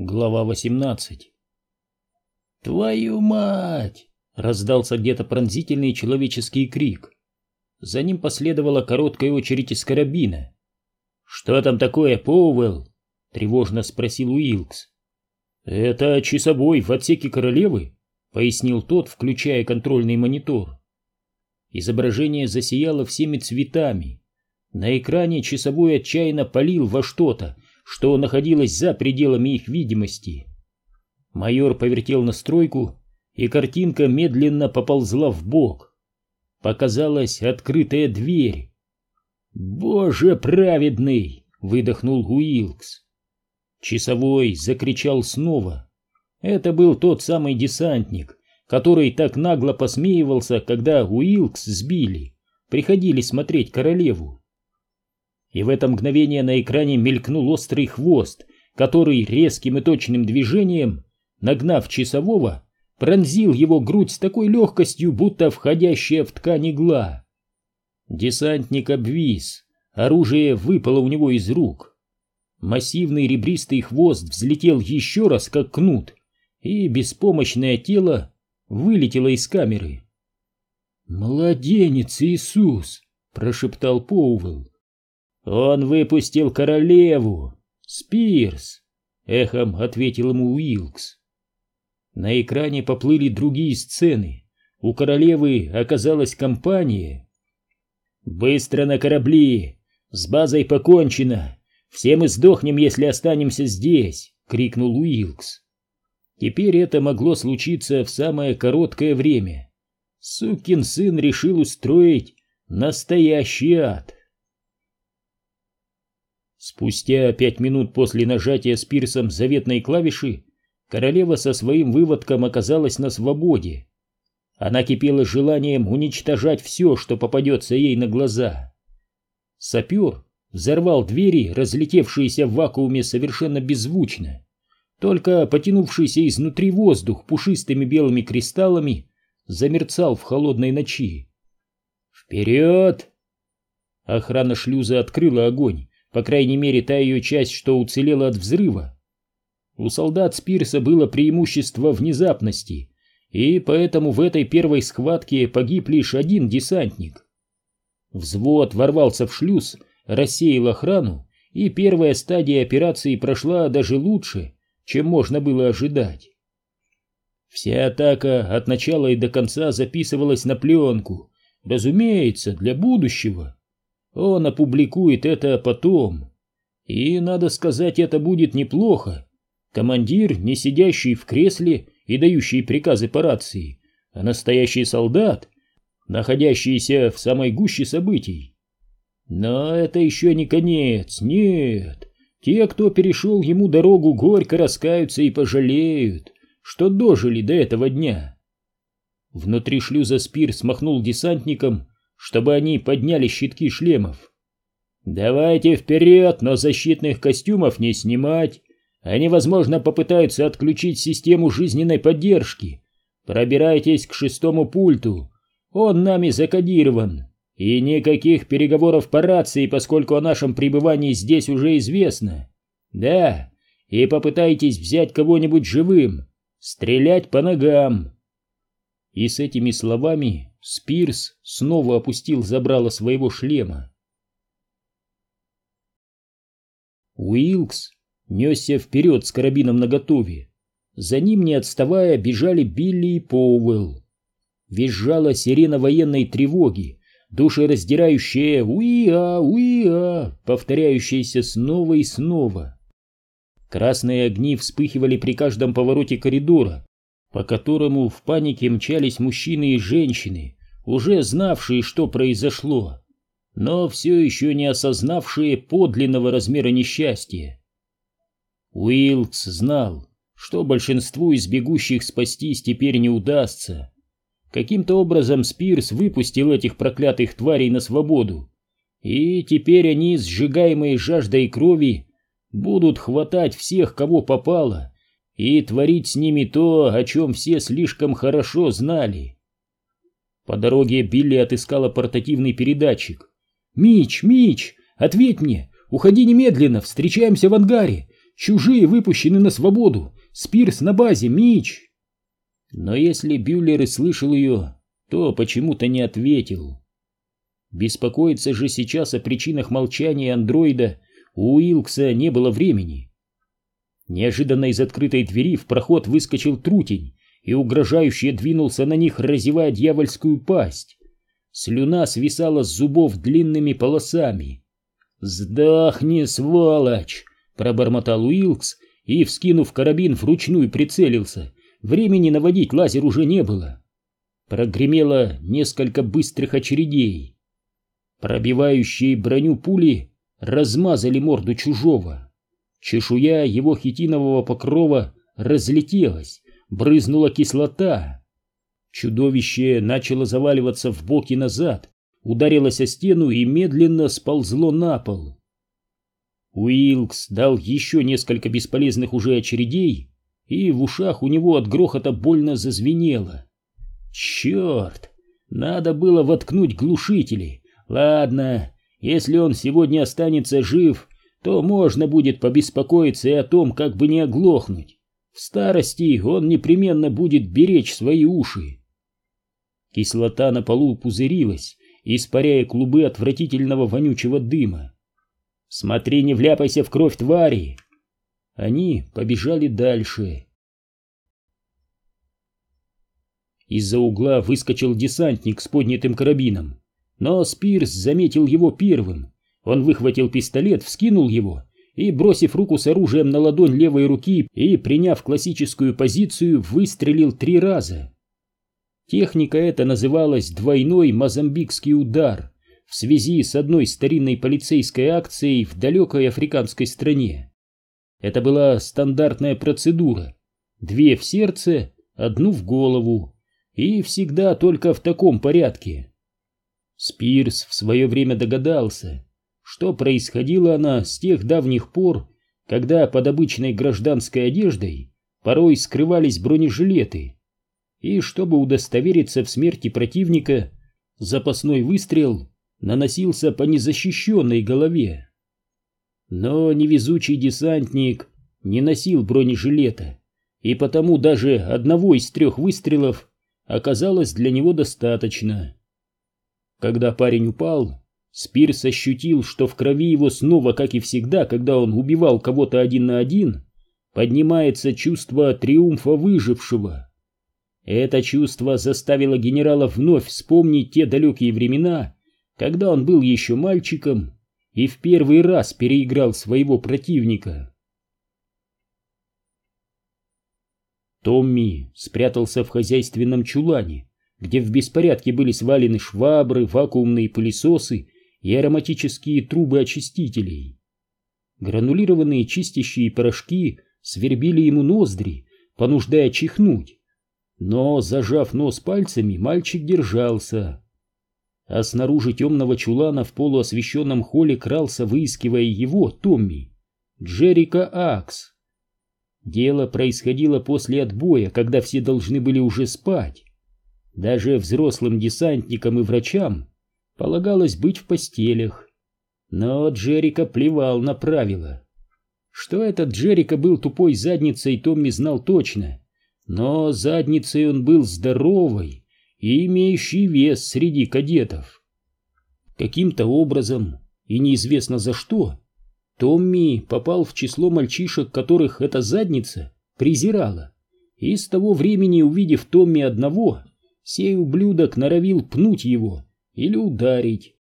Глава 18 «Твою мать!» — раздался где-то пронзительный человеческий крик. За ним последовала короткая очередь из карабина. «Что там такое, Поуэлл?» — тревожно спросил Уилкс. «Это часовой в отсеке королевы», — пояснил тот, включая контрольный монитор. Изображение засияло всеми цветами. На экране часовой отчаянно палил во что-то, что находилось за пределами их видимости. Майор повертел настройку, и картинка медленно поползла в бок. Показалась открытая дверь. «Боже праведный!» — выдохнул Уилкс. Часовой закричал снова. Это был тот самый десантник, который так нагло посмеивался, когда Уилкс сбили, приходили смотреть королеву и в это мгновение на экране мелькнул острый хвост, который резким и точным движением, нагнав часового, пронзил его грудь с такой легкостью, будто входящая в ткань игла. Десантник обвис, оружие выпало у него из рук. Массивный ребристый хвост взлетел еще раз, как кнут, и беспомощное тело вылетело из камеры. «Младенец Иисус!» — прошептал Поувелл. «Он выпустил королеву! Спирс!» — эхом ответил ему Уилкс. На экране поплыли другие сцены. У королевы оказалась компания. «Быстро на корабли! С базой покончено! Все мы сдохнем, если останемся здесь!» — крикнул Уилкс. Теперь это могло случиться в самое короткое время. Сукин сын решил устроить настоящий ад. Спустя пять минут после нажатия Спирсом заветной клавиши королева со своим выводком оказалась на свободе. Она кипела желанием уничтожать все, что попадется ей на глаза. Сапер взорвал двери, разлетевшиеся в вакууме совершенно беззвучно. Только потянувшийся изнутри воздух пушистыми белыми кристаллами замерцал в холодной ночи. «Вперед!» Охрана шлюза открыла огонь, по крайней мере та ее часть, что уцелела от взрыва. У солдат Спирса было преимущество внезапности, и поэтому в этой первой схватке погиб лишь один десантник. Взвод ворвался в шлюз, рассеял охрану, и первая стадия операции прошла даже лучше, чем можно было ожидать. Вся атака от начала и до конца записывалась на пленку, разумеется, для будущего. Он опубликует это потом. И, надо сказать, это будет неплохо. Командир, не сидящий в кресле и дающий приказы по рации, а настоящий солдат, находящийся в самой гуще событий. Но это еще не конец, нет. Те, кто перешел ему дорогу, горько раскаются и пожалеют, что дожили до этого дня. Внутри шлюза Спир смахнул десантникам чтобы они подняли щитки шлемов. «Давайте вперед, но защитных костюмов не снимать. Они, возможно, попытаются отключить систему жизненной поддержки. Пробирайтесь к шестому пульту. Он нами закодирован. И никаких переговоров по рации, поскольку о нашем пребывании здесь уже известно. Да, и попытайтесь взять кого-нибудь живым. Стрелять по ногам». И с этими словами Спирс снова опустил забрало своего шлема. Уилкс несся вперед с карабином наготове. За ним, не отставая, бежали Билли и Поуэлл. Визжала сирена военной тревоги, душераздирающая «Уиа! Уиа!», повторяющаяся снова и снова. Красные огни вспыхивали при каждом повороте коридора, по которому в панике мчались мужчины и женщины, уже знавшие, что произошло, но все еще не осознавшие подлинного размера несчастья. Уилкс знал, что большинству из бегущих спастись теперь не удастся. Каким-то образом Спирс выпустил этих проклятых тварей на свободу, и теперь они, сжигаемые жаждой крови, будут хватать всех, кого попало, и творить с ними то, о чем все слишком хорошо знали. По дороге Билли отыскала портативный передатчик. «Мич, Мич, ответь мне! Уходи немедленно! Встречаемся в ангаре! Чужие выпущены на свободу! Спирс на базе, Мич!» Но если Бюллер и слышал ее, то почему-то не ответил. Беспокоиться же сейчас о причинах молчания андроида у Уилкса не было времени. Неожиданно из открытой двери в проход выскочил трутень и угрожающе двинулся на них, разевая дьявольскую пасть. Слюна свисала с зубов длинными полосами. «Сдохни, сволочь!» — пробормотал Уилкс и, вскинув карабин, вручную прицелился. Времени наводить лазер уже не было. Прогремело несколько быстрых очередей. Пробивающие броню пули размазали морду чужого. Чешуя его хитинового покрова разлетелась, брызнула кислота. Чудовище начало заваливаться в боки назад, ударилось о стену и медленно сползло на пол. Уилкс дал еще несколько бесполезных уже очередей, и в ушах у него от грохота больно зазвенело. Черт! Надо было воткнуть глушители. Ладно, если он сегодня останется жив, то можно будет побеспокоиться и о том, как бы не оглохнуть. В старости он непременно будет беречь свои уши. Кислота на полу пузырилась, испаряя клубы отвратительного вонючего дыма. «Смотри, не вляпайся в кровь твари!» Они побежали дальше. Из-за угла выскочил десантник с поднятым карабином, но Спирс заметил его первым. Он выхватил пистолет, вскинул его и, бросив руку с оружием на ладонь левой руки и, приняв классическую позицию, выстрелил три раза. Техника эта называлась «двойной мозамбикский удар» в связи с одной старинной полицейской акцией в далекой африканской стране. Это была стандартная процедура. Две в сердце, одну в голову. И всегда только в таком порядке. Спирс в свое время догадался, что происходила она с тех давних пор, когда под обычной гражданской одеждой порой скрывались бронежилеты. И чтобы удостовериться в смерти противника, запасной выстрел наносился по незащищенной голове. Но невезучий десантник не носил бронежилета, и потому даже одного из трех выстрелов оказалось для него достаточно. Когда парень упал, Спирс ощутил, что в крови его снова, как и всегда, когда он убивал кого-то один на один, поднимается чувство триумфа выжившего. Это чувство заставило генерала вновь вспомнить те далекие времена, когда он был еще мальчиком и в первый раз переиграл своего противника. Томми спрятался в хозяйственном чулане, где в беспорядке были свалены швабры, вакуумные пылесосы и ароматические трубы очистителей. Гранулированные чистящие порошки свербили ему ноздри, понуждая чихнуть. Но, зажав нос пальцами, мальчик держался. А снаружи темного чулана в полуосвещенном холле крался, выискивая его, Томми, Джерика Акс. Дело происходило после отбоя, когда все должны были уже спать. Даже взрослым десантникам и врачам полагалось быть в постелях. Но Джерика плевал на правила. Что этот Джерика был тупой задницей, Томми знал точно. Но задницей он был здоровой и имеющий вес среди кадетов. Каким-то образом, и неизвестно за что, Томми попал в число мальчишек, которых эта задница презирала. И с того времени, увидев Томми одного, сей ублюдок норовил пнуть его или ударить.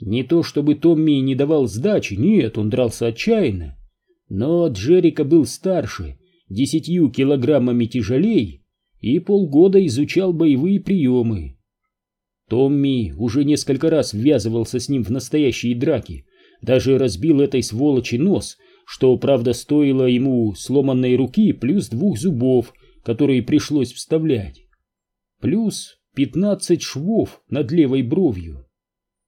Не то чтобы Томми не давал сдачи, нет, он дрался отчаянно. Но Джерика был старше, десятью килограммами тяжелей, и полгода изучал боевые приемы. Томми уже несколько раз ввязывался с ним в настоящие драки, даже разбил этой сволочи нос, что, правда, стоило ему сломанной руки плюс двух зубов, которые пришлось вставлять. Плюс пятнадцать швов над левой бровью.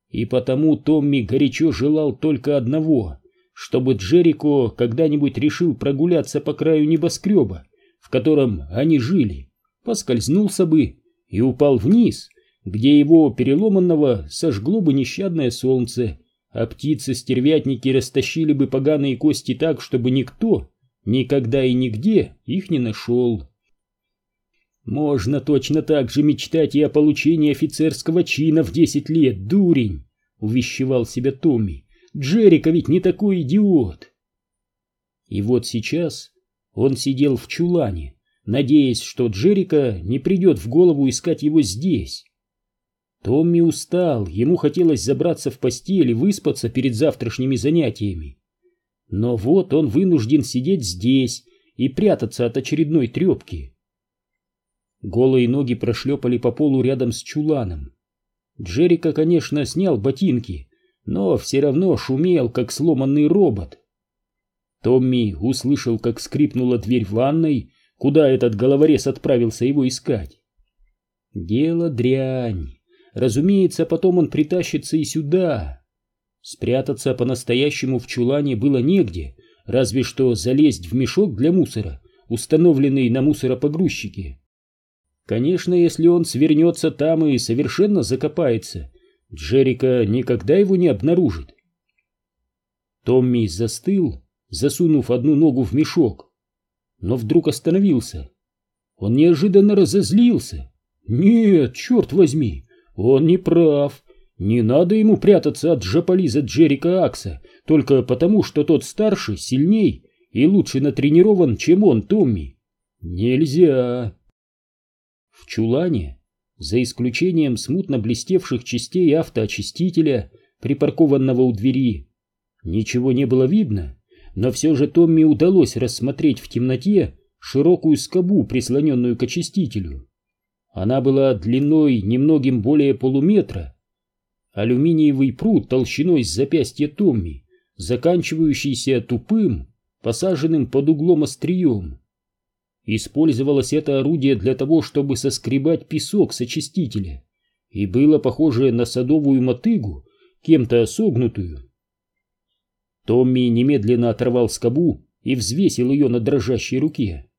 И потому Томми горячо желал только одного, чтобы Джерико когда-нибудь решил прогуляться по краю небоскреба, в котором они жили, поскользнулся бы и упал вниз, где его переломанного сожгло бы нещадное солнце, а птицы-стервятники растащили бы поганые кости так, чтобы никто никогда и нигде их не нашел. Можно точно так же мечтать и о получении офицерского чина в десять лет, дурень, увещевал себя Томми. Джерика ведь не такой идиот. И вот сейчас он сидел в чулане, надеясь, что Джерика не придет в голову искать его здесь. Томми устал, ему хотелось забраться в постель и выспаться перед завтрашними занятиями. Но вот он вынужден сидеть здесь и прятаться от очередной трепки. Голые ноги прошлепали по полу рядом с чуланом. Джерика, конечно, снял ботинки, но все равно шумел, как сломанный робот. Томми услышал, как скрипнула дверь в ванной, куда этот головорез отправился его искать. Дело дрянь. Разумеется, потом он притащится и сюда. Спрятаться по-настоящему в чулане было негде, разве что залезть в мешок для мусора, установленный на мусоропогрузчике. Конечно, если он свернется там и совершенно закопается, Джерика никогда его не обнаружит. Томми застыл, засунув одну ногу в мешок, но вдруг остановился. Он неожиданно разозлился. Нет, черт возьми, он не прав. Не надо ему прятаться от Джаполиза Джерика Акса, только потому, что тот старше, сильней и лучше натренирован, чем он, Томми. Нельзя. В чулане, за исключением смутно блестевших частей автоочистителя, припаркованного у двери, ничего не было видно, но все же Томми удалось рассмотреть в темноте широкую скобу, прислоненную к очистителю. Она была длиной немногим более полуметра. Алюминиевый пруд толщиной с запястья Томми, заканчивающийся тупым, посаженным под углом острием. Использовалось это орудие для того, чтобы соскребать песок с очистителя, и было похоже на садовую мотыгу, кем-то согнутую. Томми немедленно оторвал скобу и взвесил ее на дрожащей руке.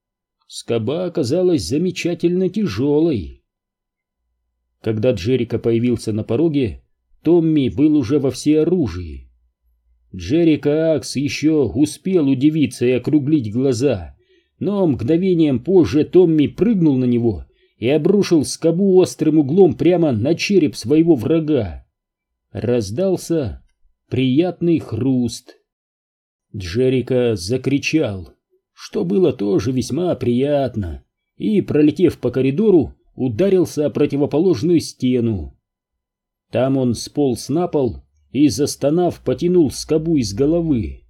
Скоба оказалась замечательно тяжелой. Когда Джерика появился на пороге, Томми был уже во всеоружии. Джерика Акс еще успел удивиться и округлить глаза, но мгновением позже Томми прыгнул на него и обрушил скобу острым углом прямо на череп своего врага. Раздался приятный хруст. Джерика закричал что было тоже весьма приятно, и, пролетев по коридору, ударился о противоположную стену. Там он сполз на пол и, застонав, потянул скобу из головы.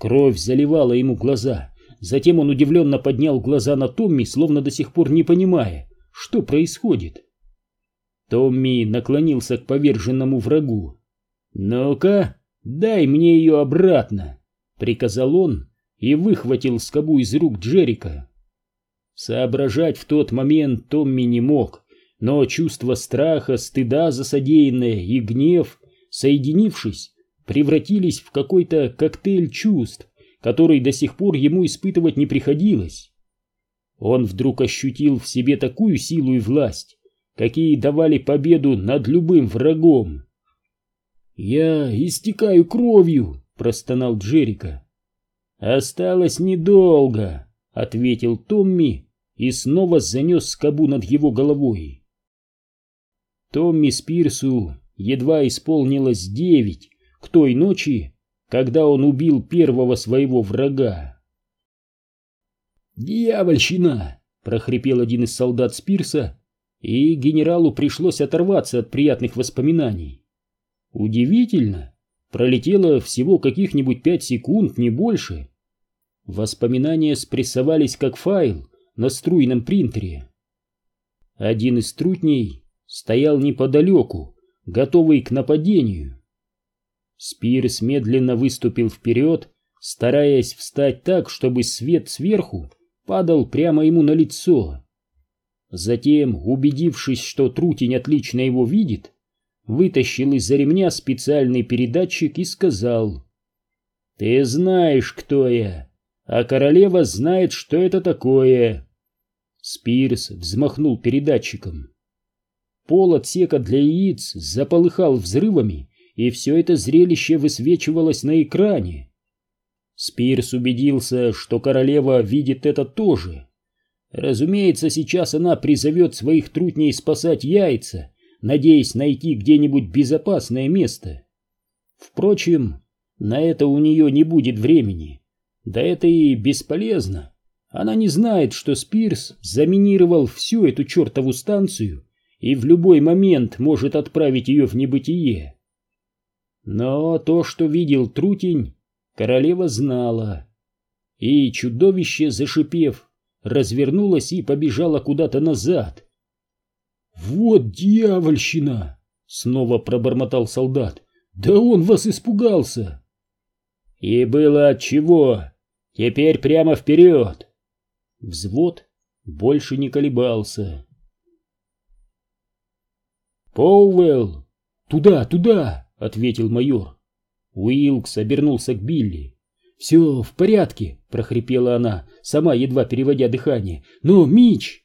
Кровь заливала ему глаза, затем он удивленно поднял глаза на Томми, словно до сих пор не понимая, что происходит. Томми наклонился к поверженному врагу. «Ну-ка, дай мне ее обратно!» — приказал он, и выхватил скобу из рук Джерика. Соображать в тот момент Томми не мог, но чувство страха, стыда за содеянное и гнев, соединившись, превратились в какой-то коктейль чувств, который до сих пор ему испытывать не приходилось. Он вдруг ощутил в себе такую силу и власть, какие давали победу над любым врагом. «Я истекаю кровью!» — простонал Джерика. «Осталось недолго», — ответил Томми и снова занес скобу над его головой. Томми Спирсу едва исполнилось девять к той ночи, когда он убил первого своего врага. «Дьявольщина!» — прохрипел один из солдат Спирса, и генералу пришлось оторваться от приятных воспоминаний. Удивительно, Пролетело всего каких-нибудь пять секунд, не больше. Воспоминания спрессовались как файл на струйном принтере. Один из трутней стоял неподалеку, готовый к нападению. Спирс медленно выступил вперед, стараясь встать так, чтобы свет сверху падал прямо ему на лицо. Затем, убедившись, что трутень отлично его видит, вытащил из-за ремня специальный передатчик и сказал «Ты знаешь, кто я, а королева знает, что это такое». Спирс взмахнул передатчиком. Пол отсека для яиц заполыхал взрывами и все это зрелище высвечивалось на экране. Спирс убедился, что королева видит это тоже. Разумеется, сейчас она призовет своих трутней спасать яйца, надеясь найти где-нибудь безопасное место. Впрочем, на это у нее не будет времени. Да это и бесполезно. Она не знает, что Спирс заминировал всю эту чертову станцию и в любой момент может отправить ее в небытие. Но то, что видел Трутень, королева знала. И чудовище, зашипев, развернулось и побежало куда-то назад. «Вот дьявольщина!» — снова пробормотал солдат. «Да он вас испугался!» «И было от чего! Теперь прямо вперед!» Взвод больше не колебался. «Поуэлл! Туда, туда!» — ответил майор. Уилкс обернулся к Билли. «Все в порядке», — прохрипела она, сама едва переводя дыхание. «Но, Мич...»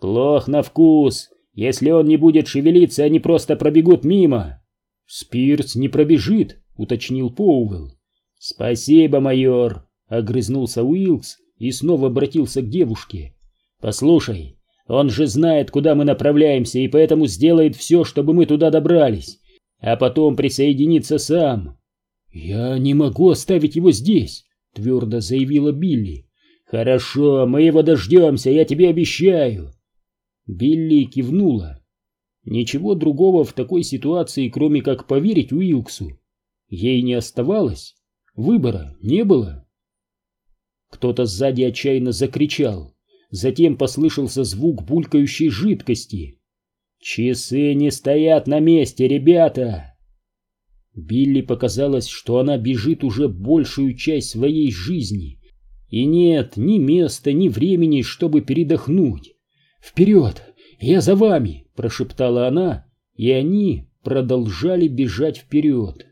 «Плох на вкус. Если он не будет шевелиться, они просто пробегут мимо». «Спирс не пробежит», — уточнил Поуэлл. «Спасибо, майор», — огрызнулся Уилкс и снова обратился к девушке. «Послушай, он же знает, куда мы направляемся, и поэтому сделает все, чтобы мы туда добрались, а потом присоединится сам». «Я не могу оставить его здесь», — твердо заявила Билли. «Хорошо, мы его дождемся, я тебе обещаю». Билли кивнула. Ничего другого в такой ситуации, кроме как поверить Уилксу, ей не оставалось. Выбора не было. Кто-то сзади отчаянно закричал. Затем послышался звук булькающей жидкости. «Часы не стоят на месте, ребята!» Билли показалось, что она бежит уже большую часть своей жизни. И нет ни места, ни времени, чтобы передохнуть. «Вперед! Я за вами!» — прошептала она, и они продолжали бежать вперед.